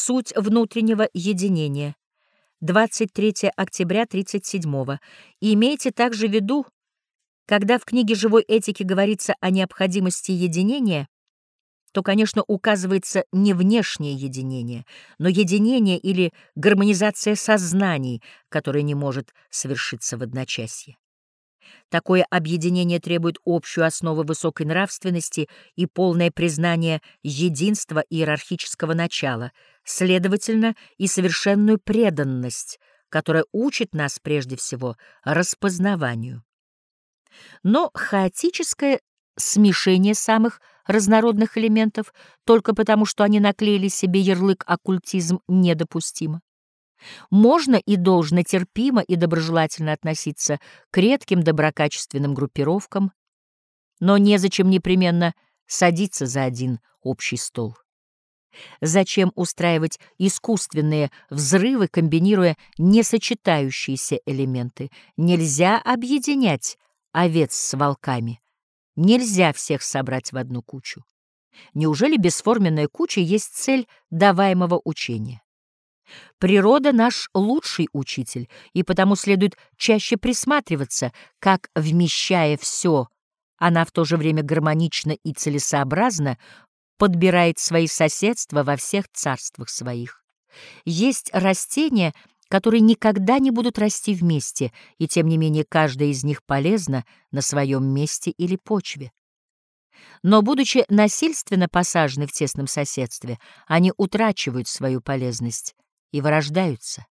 Суть внутреннего единения. 23 октября 37 И имейте также в виду, когда в книге живой этики говорится о необходимости единения, то, конечно, указывается не внешнее единение, но единение или гармонизация сознаний, которое не может совершиться в одночасье. Такое объединение требует общую основу высокой нравственности и полное признание единства иерархического начала, следовательно, и совершенную преданность, которая учит нас прежде всего распознаванию. Но хаотическое смешение самых разнородных элементов только потому, что они наклеили себе ярлык оккультизм недопустимо. Можно и должно терпимо и доброжелательно относиться к редким доброкачественным группировкам, но незачем непременно садиться за один общий стол. Зачем устраивать искусственные взрывы, комбинируя несочетающиеся элементы? Нельзя объединять овец с волками. Нельзя всех собрать в одну кучу. Неужели бесформенная куча есть цель даваемого учения? Природа — наш лучший учитель, и потому следует чаще присматриваться, как, вмещая все, она в то же время гармонично и целесообразно подбирает свои соседства во всех царствах своих. Есть растения, которые никогда не будут расти вместе, и тем не менее каждая из них полезна на своем месте или почве. Но, будучи насильственно посажены в тесном соседстве, они утрачивают свою полезность и вырождаются.